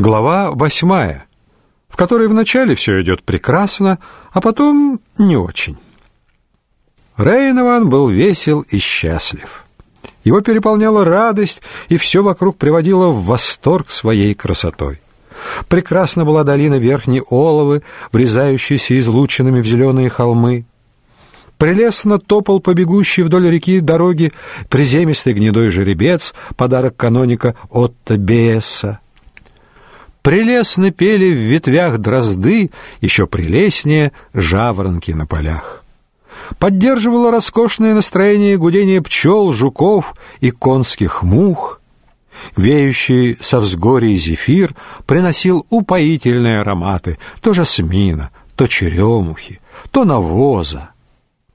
Глава восьмая, в которой вначале все идет прекрасно, а потом не очень. Рейнован был весел и счастлив. Его переполняла радость, и все вокруг приводило в восторг своей красотой. Прекрасна была долина Верхней Оловы, врезающаяся излучинами в зеленые холмы. Прелестно топал по бегущей вдоль реки дороги приземистый гнедой жеребец, подарок каноника Отто Беса. Прелестно пели в ветвях дрозды, еще прелестнее жаворонки на полях. Поддерживало роскошное настроение гудение пчел, жуков и конских мух. Веющий со взгорий зефир приносил упоительные ароматы то жасмина, то черемухи, то навоза.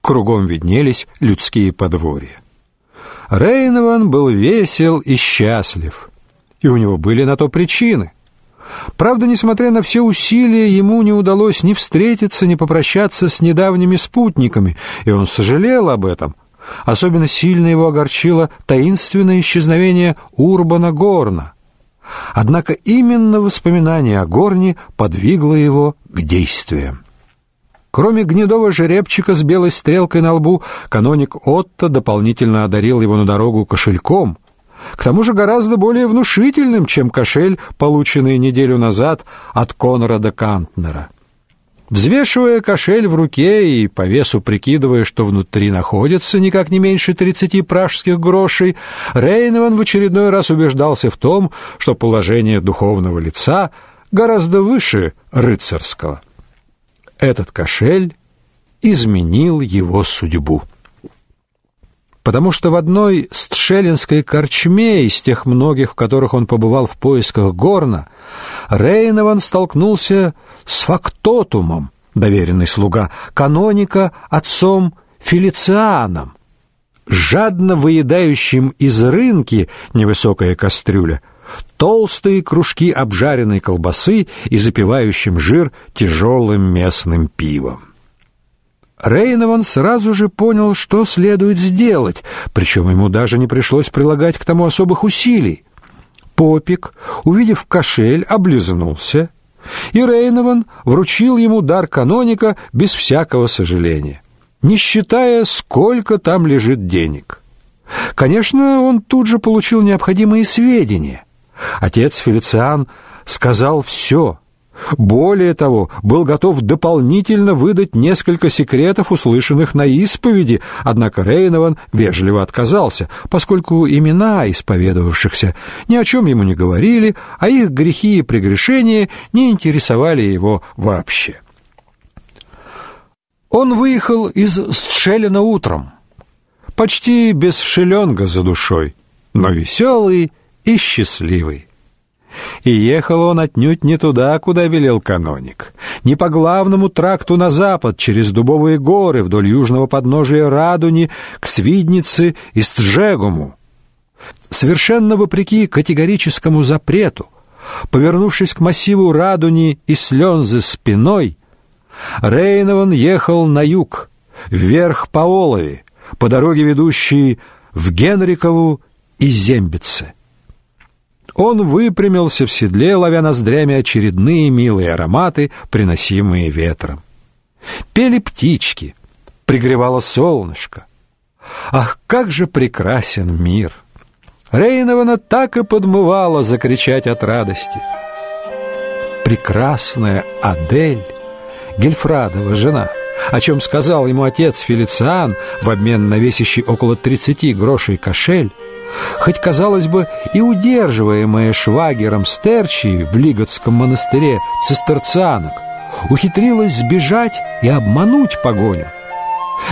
Кругом виднелись людские подворья. Рейнован был весел и счастлив, и у него были на то причины — Правда, несмотря на все усилия, ему не удалось ни встретиться, ни попрощаться с недавними спутниками, и он сожалел об этом. Особенно сильно его огорчило таинственное исчезновение Урбана Горна. Однако именно воспоминание о Горне подвигло его к действиям. Кроме гнедого жеребчика с белой стрелкой на лбу, каноник Отто дополнительно одарил его на дорогу кошельком, к тому же гораздо более внушительным, чем кошель, полученный неделю назад от Конрада Кантнера. Взвешивая кошель в руке и по весу прикидывая, что внутри находится никак не меньше тридцати пражских грошей, Рейнован в очередной раз убеждался в том, что положение духовного лица гораздо выше рыцарского. Этот кошель изменил его судьбу потому что в одной стшелинской корчме из тех многих, в которых он побывал в поисках горна, Рейнован столкнулся с фактотумом, доверенный слуга, каноника отцом Фелицианом, жадно выедающим из рынки невысокая кастрюля, толстые кружки обжаренной колбасы и запивающим жир тяжелым местным пивом. Рейнован сразу же понял, что следует сделать, причем ему даже не пришлось прилагать к тому особых усилий. Попик, увидев кошель, облизнулся, и Рейнован вручил ему дар каноника без всякого сожаления, не считая, сколько там лежит денег. Конечно, он тут же получил необходимые сведения. Отец Фелициан сказал все — более того, был готов дополнительно выдать несколько секретов, услышанных на исповеди, однако Рейнован вежливо отказался, поскольку имена исповедовавшихся ни о чем ему не говорили, а их грехи и прегрешения не интересовали его вообще. Он выехал из Стшелина утром, почти без шеленга за душой, но веселый и счастливый. И ехал он отнюдь не туда, куда велел каноник, не по главному тракту на запад, через дубовые горы, вдоль южного подножия Радуни, к Свиднице и Сджегому. Совершенно вопреки категорическому запрету, повернувшись к массиву Радуни и Слензы спиной, Рейнован ехал на юг, вверх по Олове, по дороге, ведущей в Генрикову и Зембице. Он выпрямился в седле, ловя ноздрями очередные милые ароматы, приносимые ветром. Пели птички, пригревало солнышко. Ах, как же прекрасен мир! Рейнована так и подмывала закричать от радости. Прекрасная Адель, Гельфрадова жена — о чем сказал ему отец Фелициан в обмен на весящий около 30 грошей кошель, хоть, казалось бы, и удерживаемая швагером Стерчи в Лиготском монастыре цистерцианок, ухитрилась сбежать и обмануть погоню.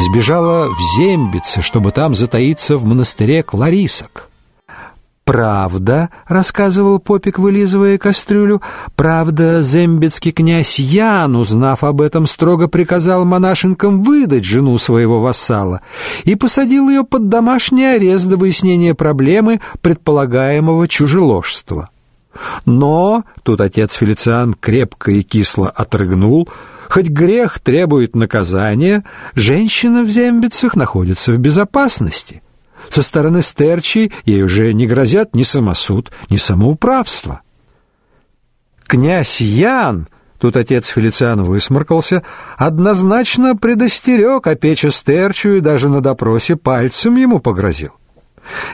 Сбежала в Зембице, чтобы там затаиться в монастыре Кларисок. «Правда», — рассказывал Попик, вылизывая кастрюлю, «правда, зембецкий князь Ян, узнав об этом, строго приказал монашенкам выдать жену своего вассала и посадил ее под домашний арест до выяснения проблемы предполагаемого чужеложства. Но, тут отец Фелициан крепко и кисло отрыгнул, хоть грех требует наказания, женщина в зембицах находится в безопасности». Со стороны Стерчи ей уже не грозят ни самосуд, ни самоуправство. Князь Ян, тут отец Фелициан высморкался, однозначно предостерег опеча Стерчу и даже на допросе пальцем ему погрозил.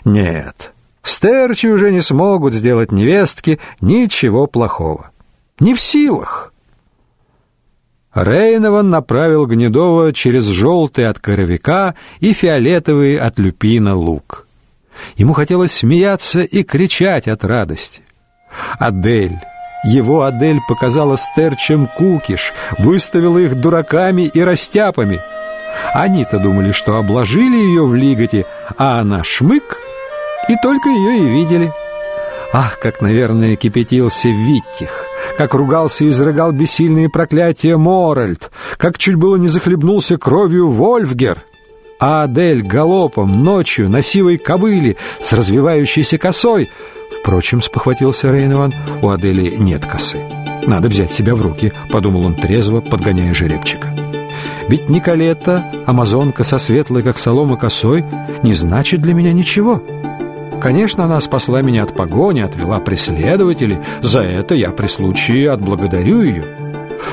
Нет, Стерчи уже не смогут сделать невестке ничего плохого. Не в силах. Рейнован направил Гнедова через желтый от коровика и фиолетовый от люпина лук. Ему хотелось смеяться и кричать от радости. Адель, его Адель показала стерчем кукиш, выставила их дураками и растяпами. Они-то думали, что обложили ее в лиготе, а она шмык, и только ее и видели. Ах, как, наверное, кипятился Виттих, как ругался и изрыгал бессильные проклятия Моральд, как чуть было не захлебнулся кровью Вольфгер. А Адель галопом ночью на сивой кобыле с развивающейся косой — Впрочем, спохватился Рейнован, у Адели нет косы. Надо взять себя в руки, подумал он трезво, подгоняя жеребчика. Ведь Николета, амазонка со светлой, как солома косой, не значит для меня ничего. Конечно, она спасла меня от погони, отвела преследователей. За это я при случае отблагодарю ее.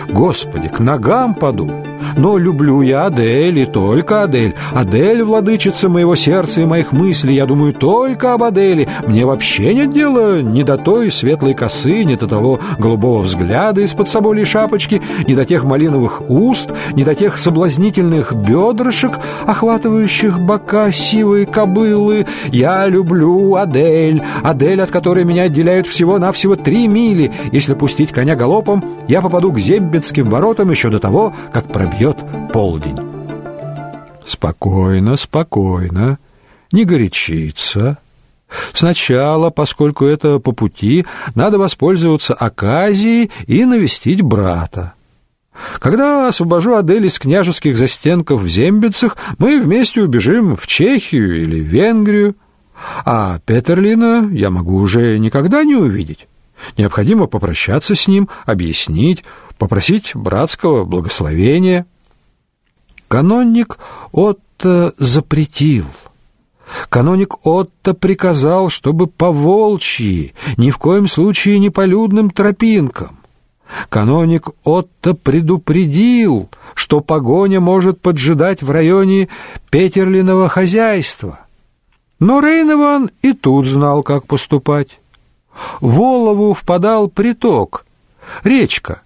Господи, к ногам паду. Но люблю я Адель и только Адель. Адель — владычица моего сердца и моих мыслей. Я думаю только об Адели. Мне вообще нет дела ни до той светлой косы, ни до того голубого взгляда из-под соболей шапочки, ни до тех малиновых уст, ни до тех соблазнительных бедрышек, охватывающих бока сивой кобылы. Я люблю Адель. Адель, от которой меня отделяют всего-навсего три мили. Если пустить коня галопом, я попаду к Зембецким воротам еще до того, как пробьет бьет полдень. Спокойно, спокойно, не горячиться. Сначала, поскольку это по пути, надо воспользоваться оказией и навестить брата. Когда освобожу Адель из княжеских застенков в Зембицах, мы вместе убежим в Чехию или Венгрию. А Петерлина я могу уже никогда не увидеть. Необходимо попрощаться с ним, объяснить, попросить братского благословения. Канонник Отто запретил. Каноник Отто приказал, чтобы по волчьи, ни в коем случае не по людным тропинкам. Каноник Отто предупредил, что погоня может поджидать в районе Петерлиного хозяйства. Но Рейнован и тут знал, как поступать. В Волову впадал приток, речка,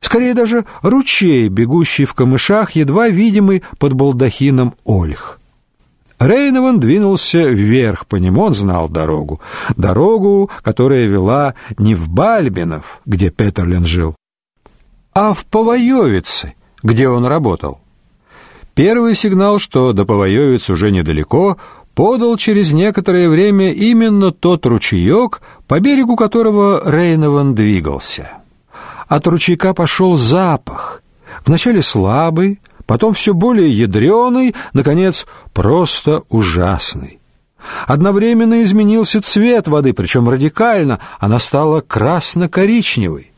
скорее даже ручей, бегущий в камышах, едва видимый под балдахином ольх. Рейнован двинулся вверх по нему, он знал дорогу. Дорогу, которая вела не в Бальбинов, где Петерлин жил, а в Повоевице, где он работал. Первый сигнал, что до Повоевиц уже недалеко, подал через некоторое время именно тот ручеек, по берегу которого Рейнован двигался. От ручейка пошел запах, вначале слабый, потом все более ядреный, наконец, просто ужасный. Одновременно изменился цвет воды, причем радикально, она стала красно-коричневой.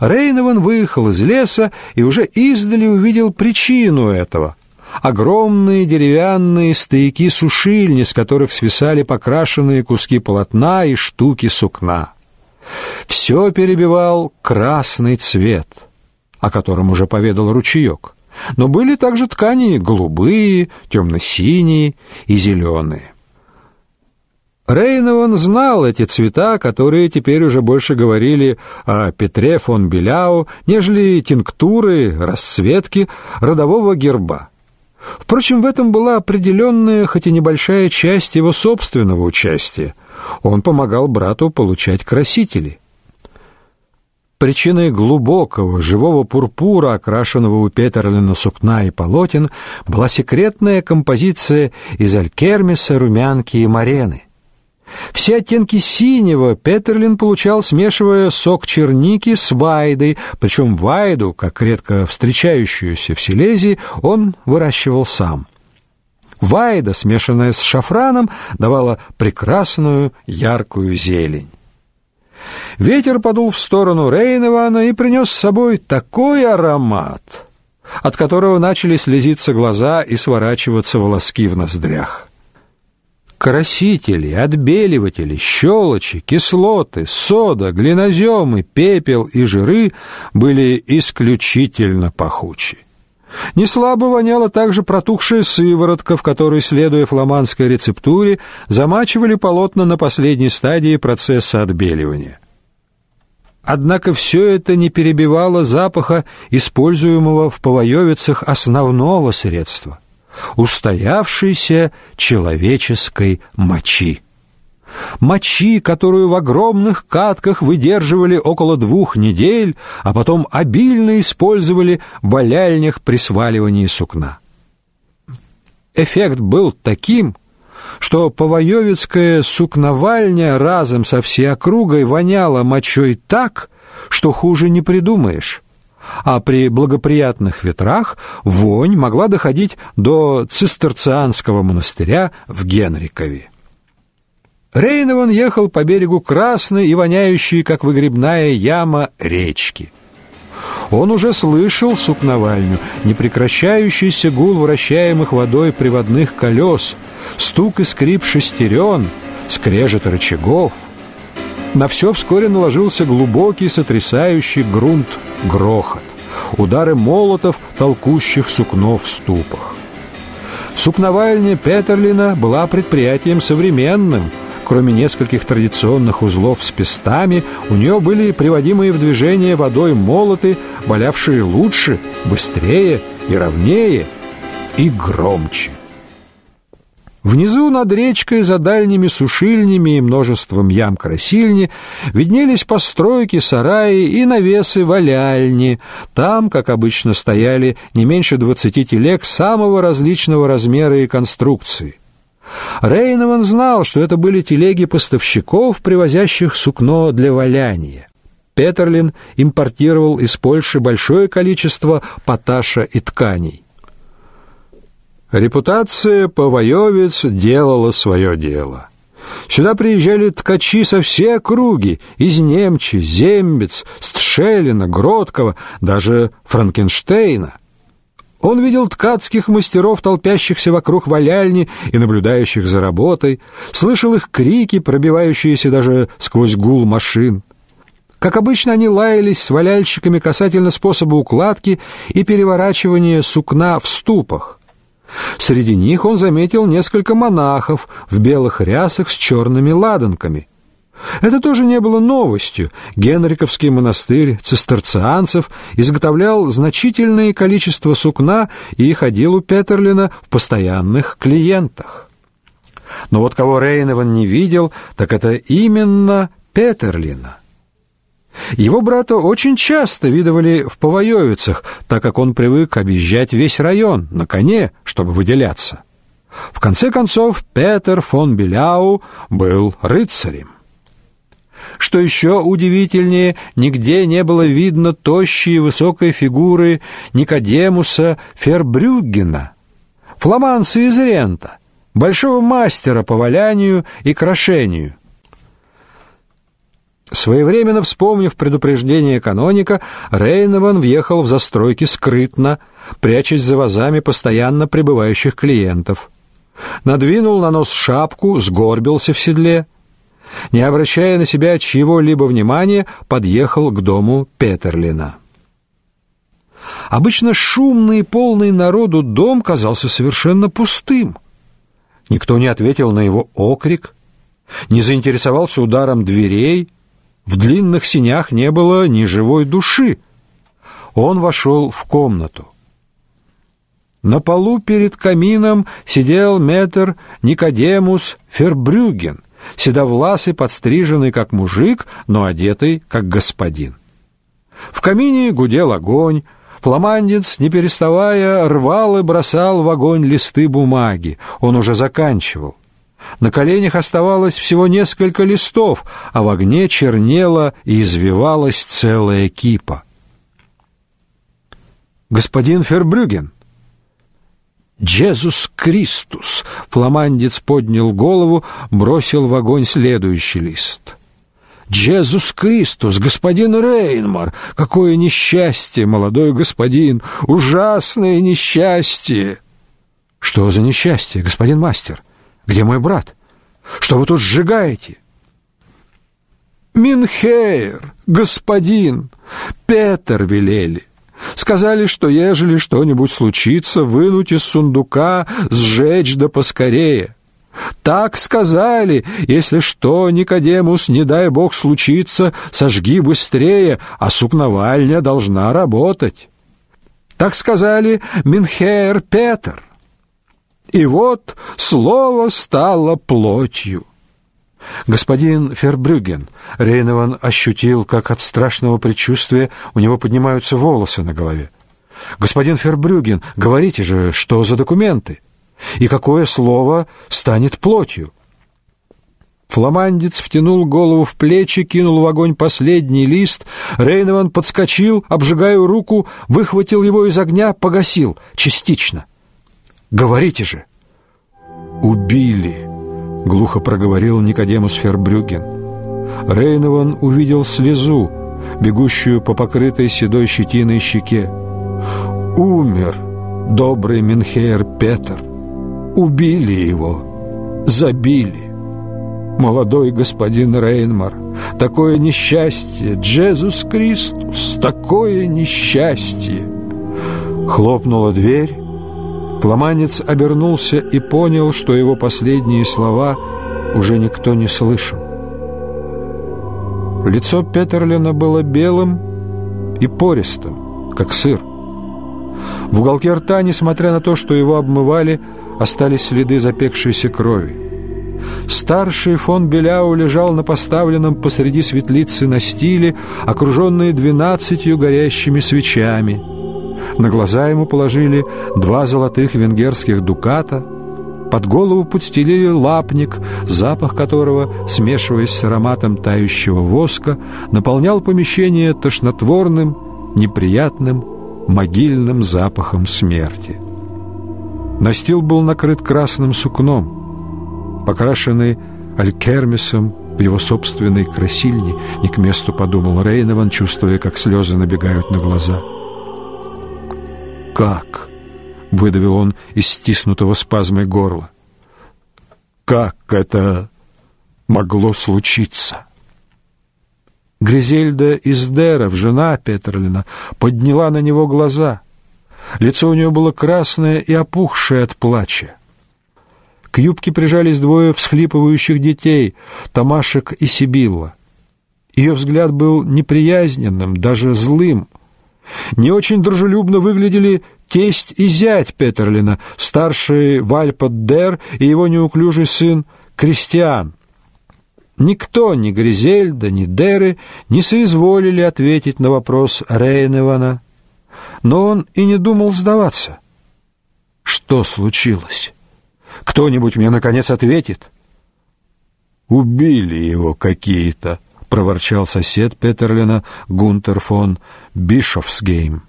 Рейнован выехал из леса и уже издали увидел причину этого. Огромные деревянные стояки-сушильни, с которых свисали покрашенные куски полотна и штуки сукна. Все перебивал красный цвет, о котором уже поведал ручеек. Но были также ткани голубые, темно-синие и зеленые. Рейнован знал эти цвета, которые теперь уже больше говорили о Петре фон Беляу, нежели тинктуры, расцветки родового герба. Впрочем, в этом была определенная, хоть и небольшая часть его собственного участия. Он помогал брату получать красители. Причиной глубокого живого пурпура, окрашенного у Петерлина сукна и полотен, была секретная композиция из алькермиса, румянки и марены. Все оттенки синего Петерлин получал, смешивая сок черники с вайдой, причем вайду, как редко встречающуюся в Силезии, он выращивал сам. Вайда, смешанная с шафраном, давала прекрасную яркую зелень. Ветер подул в сторону Рейнована и принес с собой такой аромат, от которого начали слезиться глаза и сворачиваться волоски в ноздрях. Красители, отбеливатели, щелочи, кислоты, сода, глиноземы, пепел и жиры были исключительно пахучи. Неслабо воняла также протухшая сыворотка, в которой, следуя фламандской рецептуре, замачивали полотна на последней стадии процесса отбеливания. Однако все это не перебивало запаха, используемого в повоевицах основного средства – устоявшейся человеческой мочи. Мочи, которую в огромных катках выдерживали около двух недель, а потом обильно использовали в валяльнях при сваливании сукна. Эффект был таким – что Повоевицкая сукновальня разом со всей округой воняла мочой так, что хуже не придумаешь. А при благоприятных ветрах вонь могла доходить до цистерцианского монастыря в Генрикове. Рейнован ехал по берегу красной и воняющей, как выгребная яма, речки. Он уже слышал сукновальню, непрекращающийся гул вращаемых водой приводных колес — стук и скрип шестерен, скрежет рычагов. На все вскоре наложился глубокий, сотрясающий грунт грохот, удары молотов, толкущих сукно в ступах. Сукновальня Петерлина была предприятием современным. Кроме нескольких традиционных узлов с пестами, у нее были приводимые в движение водой молоты, валявшие лучше, быстрее и ровнее, и громче. Внизу над речкой за дальними сушильнями и множеством ям красильни виднелись постройки, сараи и навесы валяльни. Там, как обычно, стояли не меньше двадцати телег самого различного размера и конструкции. Рейнован знал, что это были телеги поставщиков, привозящих сукно для валяния. Петерлин импортировал из Польши большое количество поташа и тканей. Репутация Повоевец делала свое дело. Сюда приезжали ткачи со всей округи, из Немчи, Зембец, Стшелина, Гродкова, даже Франкенштейна. Он видел ткацких мастеров, толпящихся вокруг валяльни и наблюдающих за работой, слышал их крики, пробивающиеся даже сквозь гул машин. Как обычно, они лаялись с валяльщиками касательно способа укладки и переворачивания сукна в ступах. Среди них он заметил несколько монахов в белых рясах с черными ладанками. Это тоже не было новостью. Генриковский монастырь цистерцианцев изготовлял значительное количество сукна и ходил у Петерлина в постоянных клиентах. Но вот кого Рейнован не видел, так это именно Петерлина. Его брата очень часто видывали в Повоевицах, так как он привык объезжать весь район на коне, чтобы выделяться. В конце концов, Петер фон Беляу был рыцарем. Что еще удивительнее, нигде не было видно тощей и высокой фигуры Никодемуса Фербрюггена, фламанца из Рента, большого мастера по валянию и крошению, Своевременно вспомнив предупреждение каноника, Рейнован въехал в застройки скрытно, прячась за вазами постоянно прибывающих клиентов. Надвинул на нос шапку, сгорбился в седле. Не обращая на себя чьего-либо внимания, подъехал к дому Петерлина. Обычно шумный и полный народу дом казался совершенно пустым. Никто не ответил на его окрик, не заинтересовался ударом дверей — в длинных синях не было ни живой души. Он вошел в комнату. На полу перед камином сидел метр Никодемус Фербрюген, седовласый, подстриженный как мужик, но одетый как господин. В камине гудел огонь, Фламандец, не переставая, рвал и бросал в огонь листы бумаги. Он уже заканчивал. На коленях оставалось всего несколько листов, а в огне чернела и извивалась целая кипа. «Господин Фербрюген!» «Джезус Кристус!» Фламандец поднял голову, бросил в огонь следующий лист. «Джезус Кристус! Господин Рейнмар! Какое несчастье, молодой господин! Ужасное несчастье!» «Что за несчастье, господин мастер?» Где мой брат? Что вы тут сжигаете?» «Минхейр, господин, Петер велели. Сказали, что ежели что-нибудь случится, вынуть из сундука, сжечь да поскорее. Так сказали, если что, Никодемус, не дай бог случится, сожги быстрее, а сукновальня должна работать. Так сказали Минхер Петр. И вот слово стало плотью. Господин Фербрюген, Рейнован ощутил, как от страшного предчувствия у него поднимаются волосы на голове. Господин Фербрюген, говорите же, что за документы? И какое слово станет плотью? Фламандец втянул голову в плечи, кинул в огонь последний лист. Рейнован подскочил, обжигая руку, выхватил его из огня, погасил частично. Говорите же. Убили глухо проговорил Никодемус Фербрюген. Рейнован увидел слезу, бегущую по покрытой седой щетиной щеке. Умер добрый Минхейр Петр. Убили его, забили. Молодой господин Рейнмар, такое несчастье, Джезус Кристус, такое несчастье. Хлопнула дверь, Фламанец обернулся и понял, что его последние слова уже никто не слышал. Лицо Петерлина было белым и пористым, как сыр. В уголке рта, несмотря на то, что его обмывали, остались следы запекшейся крови. Старший фон Беляу лежал на поставленном посреди светлицы настиле, окруженный двенадцатью горящими свечами – на глаза ему положили два золотых венгерских дуката, под голову подстелили лапник, запах которого, смешиваясь с ароматом тающего воска, наполнял помещение тошнотворным, неприятным, могильным запахом смерти. Настил был накрыт красным сукном, покрашенный алькермисом в его собственной красильне, не к месту подумал Рейнован, чувствуя, как слезы набегают на глаза — «Как?» — выдавил он из стиснутого спазмой горла. «Как это могло случиться?» Гризельда из Деров, жена Петерлина, подняла на него глаза. Лицо у нее было красное и опухшее от плача. К юбке прижались двое всхлипывающих детей, Тамашек и Сибилла. Ее взгляд был неприязненным, даже злым. Не очень дружелюбно выглядели тесть и зять Петерлина, старший Вальпот Дер и его неуклюжий сын Кристиан. Никто, ни Гризельда, ни Деры, не соизволили ответить на вопрос Рейневана, но он и не думал сдаваться. Что случилось? Кто-нибудь мне, наконец, ответит? «Убили его какие-то», — проворчал сосед Петерлина Гунтер фон Бишофсгейм.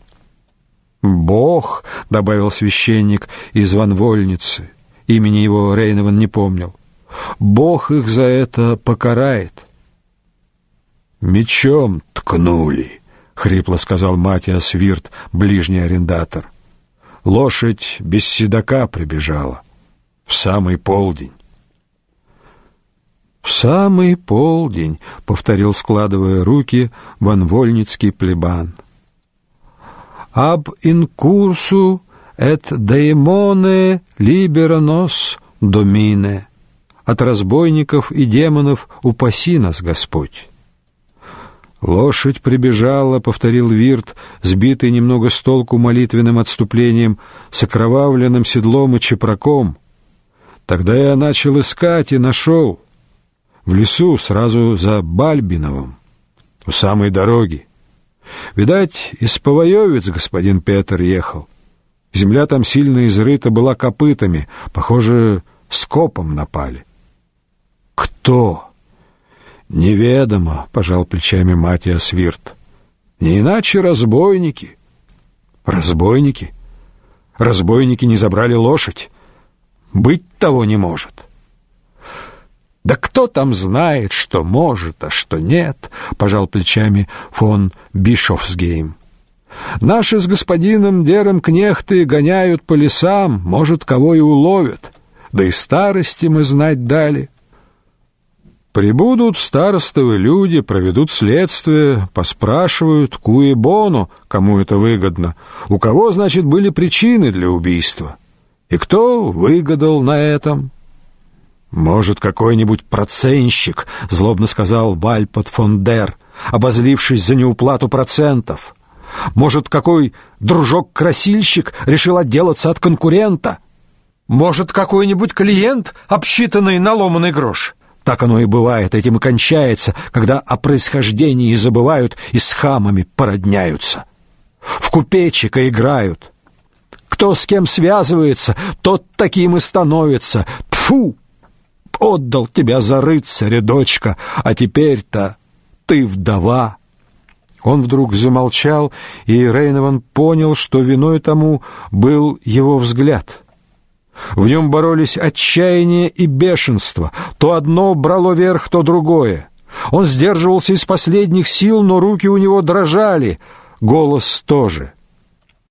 «Бог», — добавил священник из ванвольницы, имени его Рейнован не помнил, «Бог их за это покарает». «Мечом ткнули», — хрипло сказал Матиас Вирт, ближний арендатор. «Лошадь без седока прибежала. В самый полдень». «В самый полдень», — повторил, складывая руки, ванвольницкий плебан. «Аб инкурсу эт libera nos domine» «От разбойников и демонов упаси нас, Господь». «Лошадь прибежала», — повторил Вирт, сбитый немного с толку молитвенным отступлением, с окровавленным седлом и чепраком. Тогда я начал искать и нашел в лесу сразу за Бальбиновым, у самой дороги. Видать, из Повоевец господин Петр ехал. Земля там сильно изрыта была копытами, похоже, скопом напали. Кто? Неведомо, пожал плечами Матиас Вирт. Не иначе разбойники. Разбойники? Разбойники не забрали лошадь. Быть того не может. Да кто там знает, что может, а что нет, пожал плечами фон Бишофсгейм. Наши с господином Дером кнехты гоняют по лесам, может, кого и уловят. Да и старости мы знать дали. Прибудут старостовы люди, проведут следствие, поспрашивают, куе бону, кому это выгодно, у кого, значит, были причины для убийства, и кто выгадал на этом. «Может, какой-нибудь проценщик», — злобно сказал Вальпот фон Дер, обозлившись за неуплату процентов. «Может, какой дружок-красильщик решил отделаться от конкурента?» «Может, какой-нибудь клиент, обсчитанный на ломаный грош?» Так оно и бывает, этим и кончается, когда о происхождении забывают и с хамами породняются. В купечика играют. Кто с кем связывается, тот таким и становится. Тфу! Отдал тебя за рыцаря, дочка, а теперь-то ты вдова. Он вдруг замолчал, и Рейнован понял, что виной тому был его взгляд — в нем боролись отчаяние и бешенство. То одно брало верх, то другое. Он сдерживался из последних сил, но руки у него дрожали. Голос тоже.